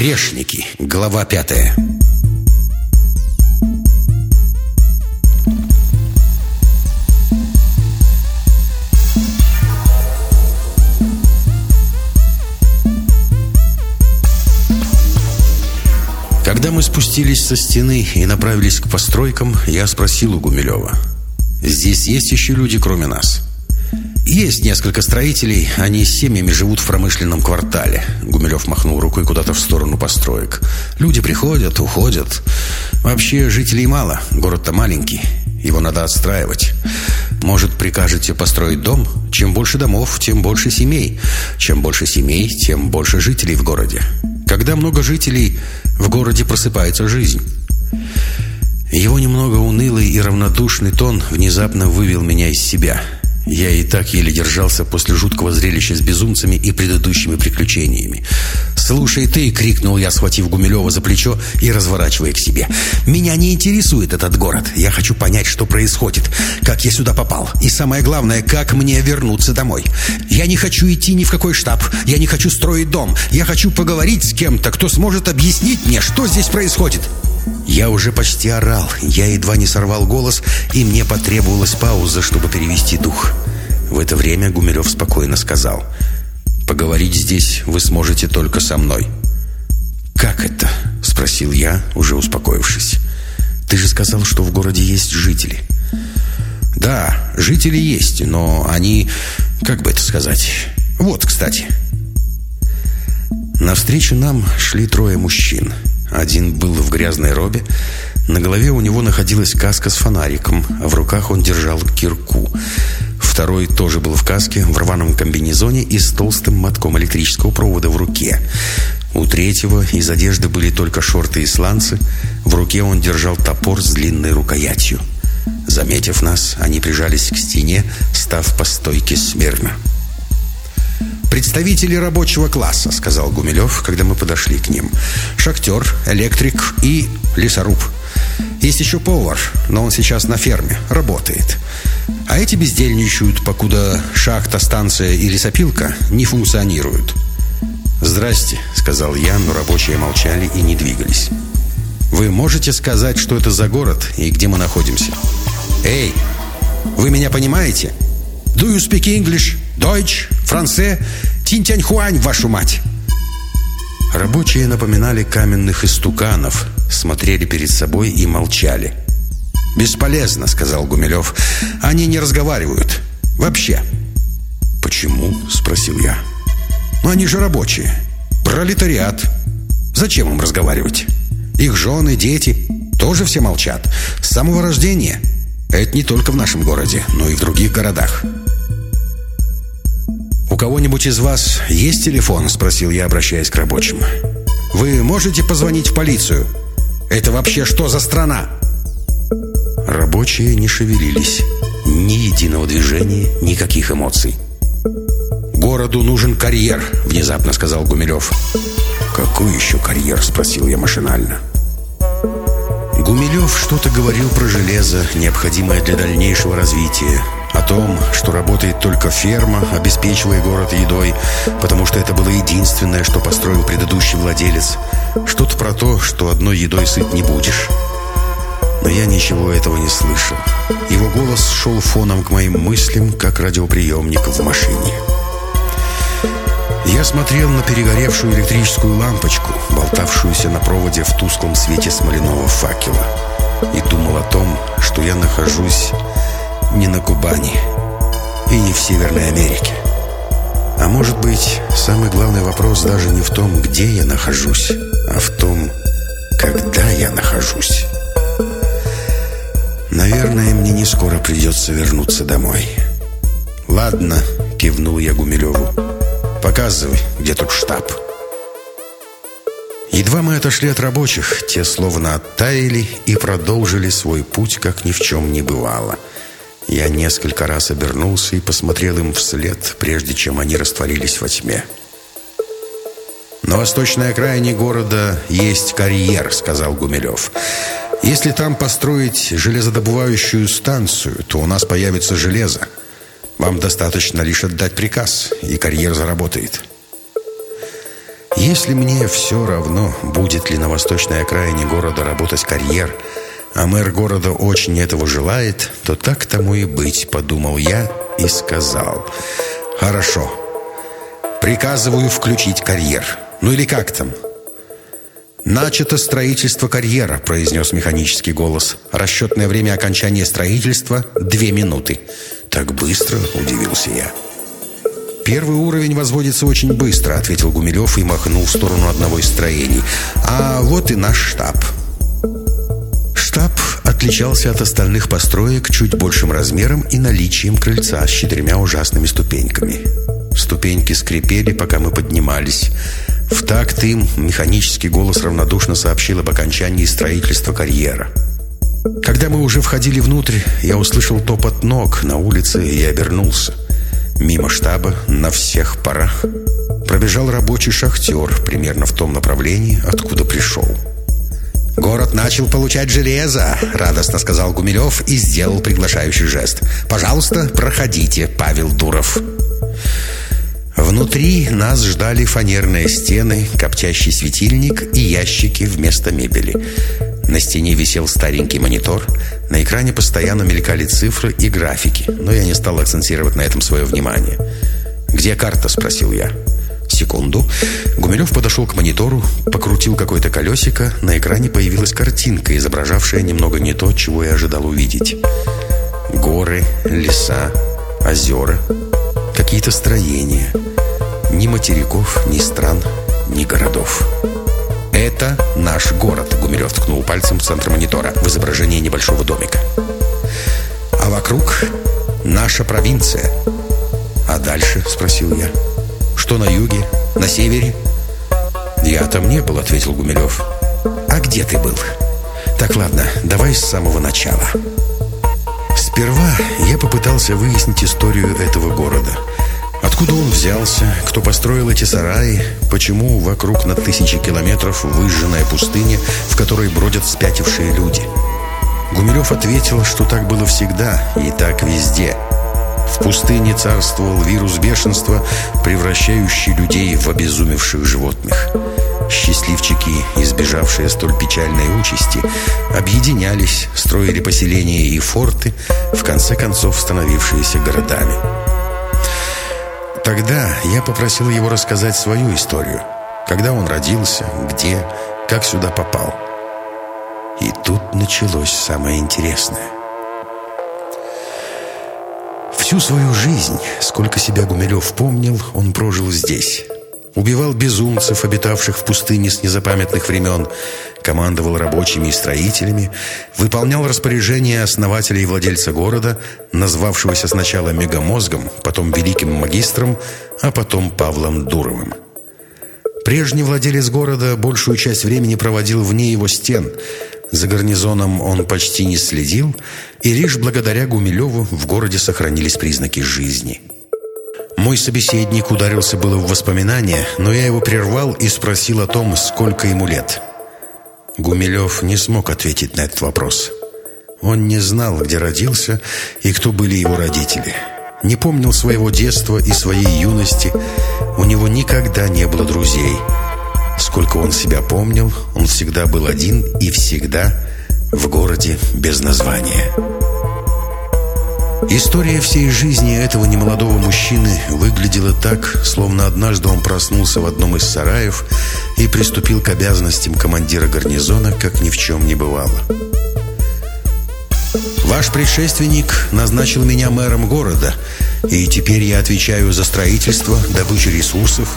Грешники. Глава пятая. Когда мы спустились со стены и направились к постройкам, я спросил у Гумилева. «Здесь есть еще люди, кроме нас?» «Есть несколько строителей. Они с семьями живут в промышленном квартале». Гумилев махнул рукой куда-то в сторону построек. «Люди приходят, уходят. Вообще жителей мало. Город-то маленький. Его надо отстраивать. Может, прикажете построить дом? Чем больше домов, тем больше семей. Чем больше семей, тем больше жителей в городе. Когда много жителей, в городе просыпается жизнь». Его немного унылый и равнодушный тон внезапно вывел меня из себя – я и так еле держался после жуткого зрелища с безумцами и предыдущими приключениями. «Слушай ты!» — крикнул я, схватив Гумилева за плечо и разворачивая к себе. «Меня не интересует этот город. Я хочу понять, что происходит, как я сюда попал. И самое главное, как мне вернуться домой. Я не хочу идти ни в какой штаб. Я не хочу строить дом. Я хочу поговорить с кем-то, кто сможет объяснить мне, что здесь происходит». Я уже почти орал, я едва не сорвал голос, и мне потребовалась пауза, чтобы перевести дух. В это время Гумилев спокойно сказал, «Поговорить здесь вы сможете только со мной». «Как это?» — спросил я, уже успокоившись. «Ты же сказал, что в городе есть жители». «Да, жители есть, но они... Как бы это сказать? Вот, кстати». Навстречу нам шли трое мужчин — один был в грязной робе. На голове у него находилась каска с фонариком, а в руках он держал кирку. Второй тоже был в каске, в рваном комбинезоне и с толстым мотком электрического провода в руке. У третьего из одежды были только шорты и сланцы. В руке он держал топор с длинной рукоятью. Заметив нас, они прижались к стене, став по стойке смирно. «Представители рабочего класса», — сказал Гумилев, когда мы подошли к ним. «Шахтер, электрик и лесоруб. Есть еще повар, но он сейчас на ферме, работает. А эти бездельничают, покуда шахта, станция и лесопилка не функционируют». «Здрасте», — сказал я, но рабочие молчали и не двигались. «Вы можете сказать, что это за город и где мы находимся?» «Эй, вы меня понимаете? Do you speak English?» Дойч, Франце, Тинтяньхуань, вашу мать!» Рабочие напоминали каменных истуканов, смотрели перед собой и молчали. «Бесполезно», — сказал Гумилев. «Они не разговаривают. Вообще». «Почему?» — спросил я. «Ну, они же рабочие. Пролетариат. Зачем им разговаривать? Их жены, дети тоже все молчат. С самого рождения. Это не только в нашем городе, но и в других городах кого-нибудь из вас есть телефон?» – спросил я, обращаясь к рабочим. «Вы можете позвонить в полицию? Это вообще что за страна?» Рабочие не шевелились. Ни единого движения, никаких эмоций. «Городу нужен карьер», — внезапно сказал Гумилев. «Какой еще карьер?» — спросил я машинально. Гумилев что-то говорил про железо, необходимое для дальнейшего развития о том, что работает только ферма, обеспечивая город едой, потому что это было единственное, что построил предыдущий владелец. Что-то про то, что одной едой сыт не будешь. Но я ничего этого не слышал. Его голос шел фоном к моим мыслям, как радиоприемник в машине. Я смотрел на перегоревшую электрическую лампочку, болтавшуюся на проводе в тусклом свете смоляного факела, и думал о том, что я нахожусь не на Кубани и не в Северной Америке. А может быть, самый главный вопрос даже не в том, где я нахожусь, а в том, когда я нахожусь. Наверное, мне не скоро придется вернуться домой. «Ладно», — кивнул я Гумилеву, — «показывай, где тут штаб». Едва мы отошли от рабочих, те словно оттаяли и продолжили свой путь, как ни в чем не бывало — я несколько раз обернулся и посмотрел им вслед, прежде чем они растворились во тьме. «На восточной окраине города есть карьер», — сказал Гумилев. «Если там построить железодобывающую станцию, то у нас появится железо. Вам достаточно лишь отдать приказ, и карьер заработает». Если мне все равно, будет ли на восточной окраине города работать карьер, а мэр города очень этого желает, то так тому и быть, подумал я и сказал. Хорошо, приказываю включить карьер. Ну или как там? «Начато строительство карьера», — произнес механический голос. «Расчетное время окончания строительства — две минуты». «Так быстро?» — удивился я. «Первый уровень возводится очень быстро», — ответил Гумилев и махнул в сторону одного из строений. «А вот и наш штаб». Штаб отличался от остальных построек чуть большим размером и наличием крыльца с четырьмя ужасными ступеньками. Ступеньки скрипели, пока мы поднимались. В такт им механический голос равнодушно сообщил об окончании строительства карьера. Когда мы уже входили внутрь, я услышал топот ног на улице и обернулся. Мимо штаба на всех парах пробежал рабочий шахтер примерно в том направлении, откуда пришел. «Город начал получать железо», — радостно сказал Гумилев и сделал приглашающий жест. «Пожалуйста, проходите, Павел Дуров». Внутри нас ждали фанерные стены, коптящий светильник и ящики вместо мебели. На стене висел старенький монитор. На экране постоянно мелькали цифры и графики, но я не стал акцентировать на этом свое внимание. «Где карта?» – спросил я. Секунду. Гумилев подошел к монитору, покрутил какое-то колесико. На экране появилась картинка, изображавшая немного не то, чего я ожидал увидеть. Горы, леса, озера, какие-то строения. Ни материков, ни стран, ни городов. «Это наш город», — Гумилев ткнул пальцем в центр монитора в изображении небольшого домика. «А вокруг наша провинция». «А дальше?» — спросил я. «Что на юге? На севере?» «Я там не был», — ответил Гумилев. «А где ты был?» «Так, ладно, давай с самого начала». Сперва я попытался выяснить историю этого города — Откуда он взялся, кто построил эти сараи, почему вокруг на тысячи километров выжженная пустыня, в которой бродят спятившие люди. Гумилев ответил, что так было всегда и так везде. В пустыне царствовал вирус бешенства, превращающий людей в обезумевших животных. Счастливчики, избежавшие столь печальной участи, объединялись, строили поселения и форты, в конце концов становившиеся городами. Тогда я попросил его рассказать свою историю. Когда он родился, где, как сюда попал. И тут началось самое интересное. Всю свою жизнь, сколько себя Гумилев помнил, он прожил здесь. Убивал безумцев, обитавших в пустыне с незапамятных времен, командовал рабочими и строителями, выполнял распоряжения основателя и владельца города, назвавшегося сначала Мегамозгом, потом Великим Магистром, а потом Павлом Дуровым. Прежний владелец города большую часть времени проводил вне его стен. За гарнизоном он почти не следил, и лишь благодаря Гумилеву в городе сохранились признаки жизни – мой собеседник ударился было в воспоминания, но я его прервал и спросил о том, сколько ему лет. Гумилев не смог ответить на этот вопрос. Он не знал, где родился и кто были его родители. Не помнил своего детства и своей юности. У него никогда не было друзей. Сколько он себя помнил, он всегда был один и всегда в городе без названия. История всей жизни этого немолодого мужчины выглядела так, словно однажды он проснулся в одном из сараев и приступил к обязанностям командира гарнизона, как ни в чем не бывало. «Ваш предшественник назначил меня мэром города, и теперь я отвечаю за строительство, добычу ресурсов».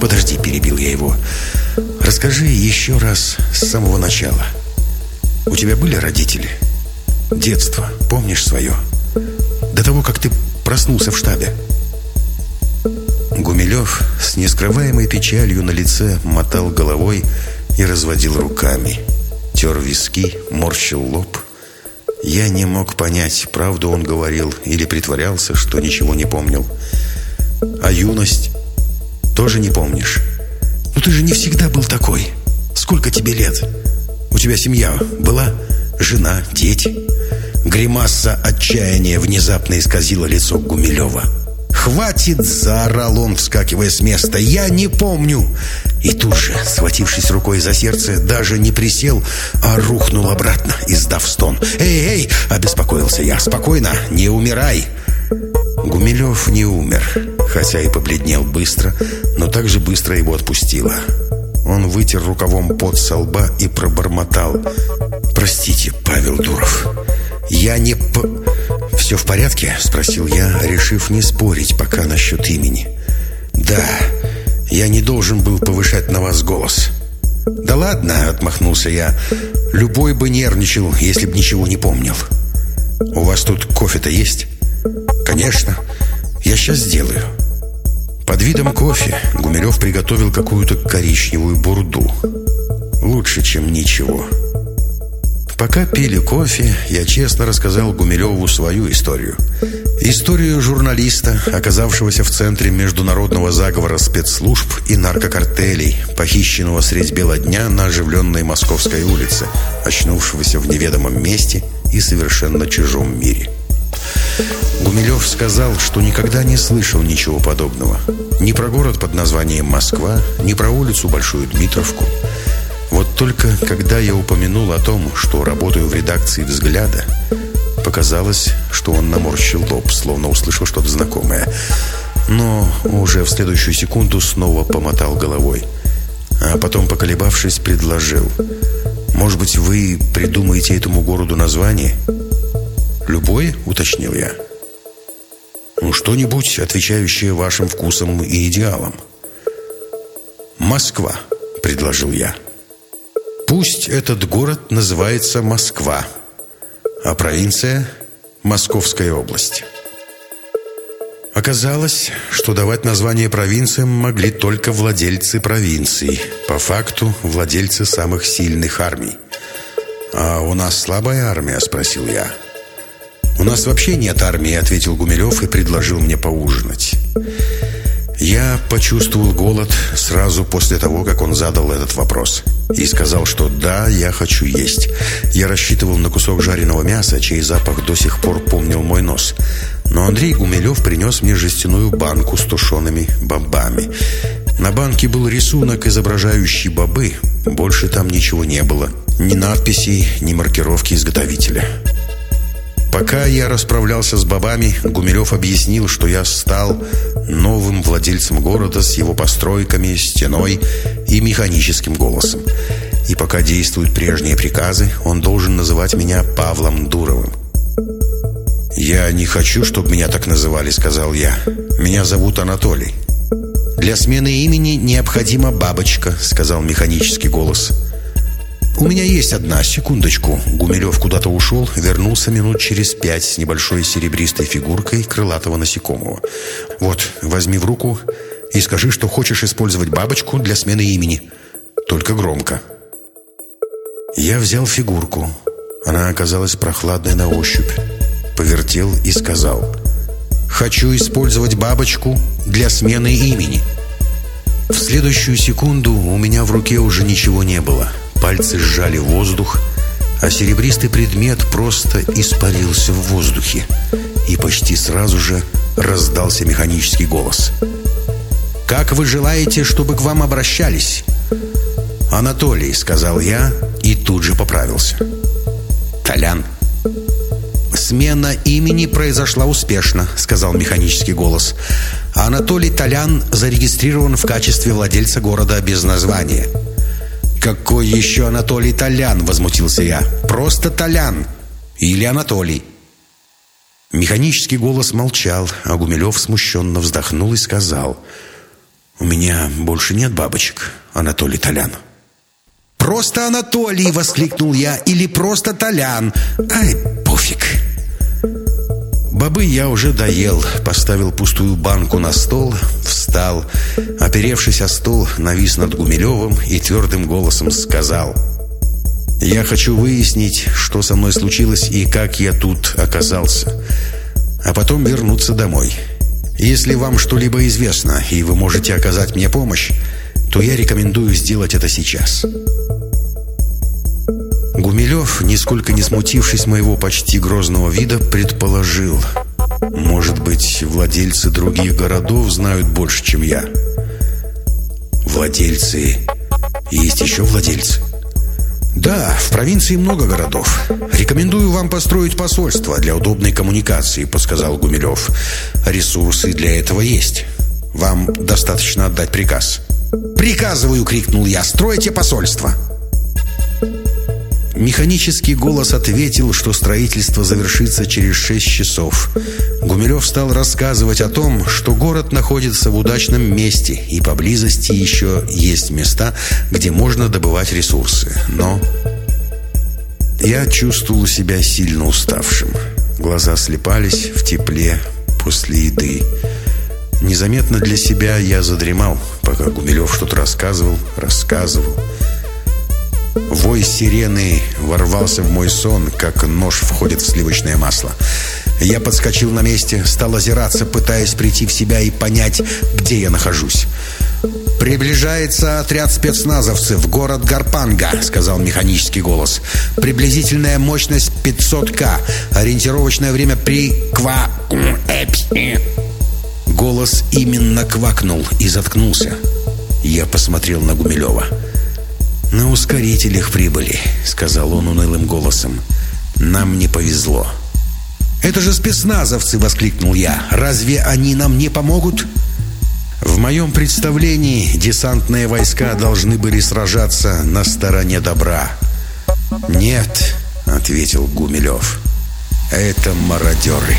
«Подожди», — перебил я его. «Расскажи еще раз с самого начала. У тебя были родители? Детство, помнишь свое?» до того, как ты проснулся в штабе?» Гумилев с нескрываемой печалью на лице мотал головой и разводил руками. Тер виски, морщил лоб. Я не мог понять, правду он говорил или притворялся, что ничего не помнил. «А юность? Тоже не помнишь? Ну ты же не всегда был такой. Сколько тебе лет? У тебя семья была? Жена, дети?» Гримаса отчаяния внезапно исказила лицо Гумилева. «Хватит!» — заорал он, вскакивая с места. «Я не помню!» И тут же, схватившись рукой за сердце, даже не присел, а рухнул обратно, издав стон. «Эй, эй!» — обеспокоился я. «Спокойно, не умирай!» Гумилев не умер, хотя и побледнел быстро, но также быстро его отпустило. Он вытер рукавом пот со лба и пробормотал. «Простите, Павел Дуров, я не п...» «Все в порядке?» — спросил я, решив не спорить пока насчет имени. «Да, я не должен был повышать на вас голос». «Да ладно», — отмахнулся я, — «любой бы нервничал, если б ничего не помнил». «У вас тут кофе-то есть?» «Конечно. Я сейчас сделаю». Под видом кофе Гумилев приготовил какую-то коричневую бурду. Лучше, чем ничего. Пока пили кофе, я честно рассказал Гумилеву свою историю. Историю журналиста, оказавшегося в центре международного заговора спецслужб и наркокартелей, похищенного средь бела дня на оживленной Московской улице, очнувшегося в неведомом месте и совершенно чужом мире. Гумилев сказал, что никогда не слышал ничего подобного. Ни про город под названием Москва, ни про улицу Большую Дмитровку. Вот только когда я упомянул о том, что работаю в редакции «Взгляда», показалось, что он наморщил лоб, словно услышал что-то знакомое. Но уже в следующую секунду снова помотал головой. А потом, поколебавшись, предложил. «Может быть, вы придумаете этому городу название?» «Любой?» — уточнил я. «Ну, что-нибудь, отвечающее вашим вкусам и идеалам». «Москва», — предложил я. «Пусть этот город называется Москва, а провинция — Московская область». Оказалось, что давать название провинциям могли только владельцы провинций, по факту владельцы самых сильных армий. «А у нас слабая армия?» – спросил я. «У нас вообще нет армии», — ответил Гумилев и предложил мне поужинать. Я почувствовал голод сразу после того, как он задал этот вопрос. И сказал, что да, я хочу есть. Я рассчитывал на кусок жареного мяса, чей запах до сих пор помнил мой нос. Но Андрей Гумилев принес мне жестяную банку с тушеными бобами. На банке был рисунок, изображающий бобы. Больше там ничего не было. Ни надписей, ни маркировки изготовителя. Пока я расправлялся с бабами, Гумилев объяснил, что я стал новым владельцем города с его постройками, стеной и механическим голосом. И пока действуют прежние приказы, он должен называть меня Павлом Дуровым. «Я не хочу, чтобы меня так называли», — сказал я. «Меня зовут Анатолий». «Для смены имени необходима бабочка», — сказал механический голос. «Я «У меня есть одна, секундочку». Гумилев куда-то ушел, вернулся минут через пять с небольшой серебристой фигуркой крылатого насекомого. «Вот, возьми в руку и скажи, что хочешь использовать бабочку для смены имени. Только громко». Я взял фигурку. Она оказалась прохладной на ощупь. Повертел и сказал «Хочу использовать бабочку для смены имени». В следующую секунду у меня в руке уже ничего не было – Пальцы сжали воздух, а серебристый предмет просто испарился в воздухе. И почти сразу же раздался механический голос. «Как вы желаете, чтобы к вам обращались?» «Анатолий», — сказал я и тут же поправился. «Толян». «Смена имени произошла успешно», — сказал механический голос. «Анатолий Толян зарегистрирован в качестве владельца города без названия». «Какой еще Анатолий Толян?» – возмутился я. «Просто Толян. Или Анатолий». Механический голос молчал, а Гумилев смущенно вздохнул и сказал. «У меня больше нет бабочек, Анатолий Толян». «Просто Анатолий!» – воскликнул я. «Или просто Толян!» «Ай, пофиг!» Бобы я уже доел, поставил пустую банку на стол, встал, оперевшись о стол, навис над Гумилевым и твердым голосом сказал «Я хочу выяснить, что со мной случилось и как я тут оказался, а потом вернуться домой. Если вам что-либо известно и вы можете оказать мне помощь, то я рекомендую сделать это сейчас». Гумилев, нисколько не смутившись моего почти грозного вида, предположил. Может быть, владельцы других городов знают больше, чем я. Владельцы... Есть еще владельцы? Да, в провинции много городов. Рекомендую вам построить посольство для удобной коммуникации, подсказал Гумилев. Ресурсы для этого есть. Вам достаточно отдать приказ. «Приказываю!» — крикнул я. «Стройте посольство!» Механический голос ответил, что строительство завершится через шесть часов. Гумилев стал рассказывать о том, что город находится в удачном месте, и поблизости еще есть места, где можно добывать ресурсы. Но я чувствовал себя сильно уставшим. Глаза слепались в тепле после еды. Незаметно для себя я задремал, пока Гумилев что-то рассказывал, рассказывал. Вой сирены ворвался в мой сон, как нож входит в сливочное масло. Я подскочил на месте, стал озираться, пытаясь прийти в себя и понять, где я нахожусь. «Приближается отряд спецназовцев, город Гарпанга», — сказал механический голос. «Приблизительная мощность 500К. Ориентировочное время при ква... Голос именно квакнул и заткнулся. Я посмотрел на Гумилева. «На ускорителях прибыли», — сказал он унылым голосом. «Нам не повезло». «Это же спецназовцы!» — воскликнул я. «Разве они нам не помогут?» В моем представлении десантные войска должны были сражаться на стороне добра. «Нет», — ответил Гумилев, — «это мародеры».